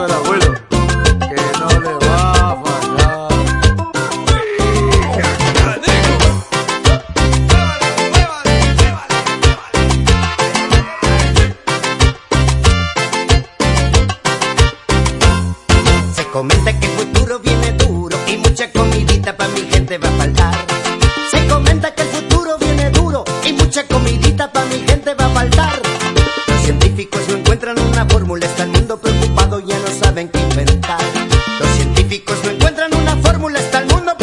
con el abuelo. Que no le va a fallar. Se comenta que el futuro viene duro y mucha comidita para mi gente. Los científicos no encuentran una fórmula hasta el mundo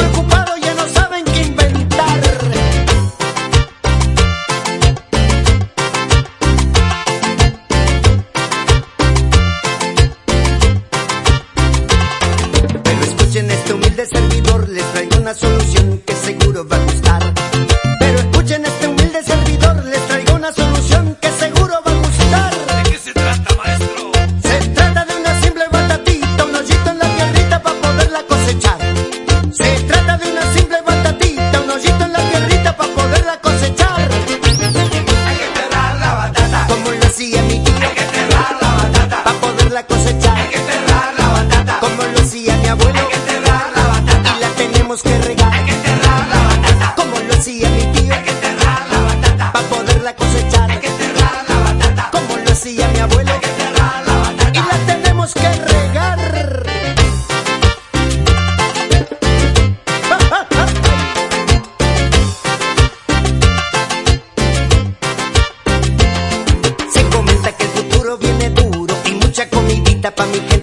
pa' mí que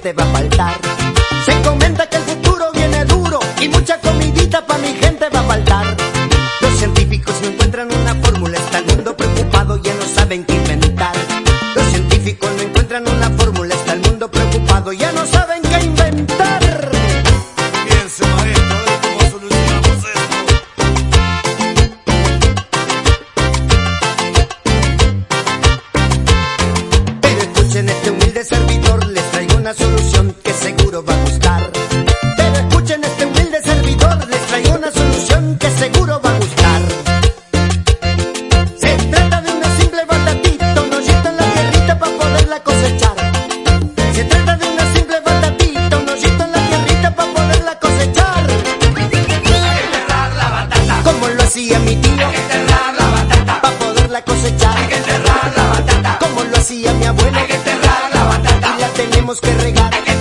que seguro va a gustar. Se trata de una simple batatita, un hoyito en la tierrita para poderla cosechar. Se trata de una simple batatita, un hoyito en la tierrita para poderla cosechar. Hay que enterrar la batata, como lo hacía mi tío. Hay que enterrar la batata, para poderla cosechar. Hay que enterrar la batata, como lo hacía mi abuela. Hay que enterrar la batata, y la tenemos que regar.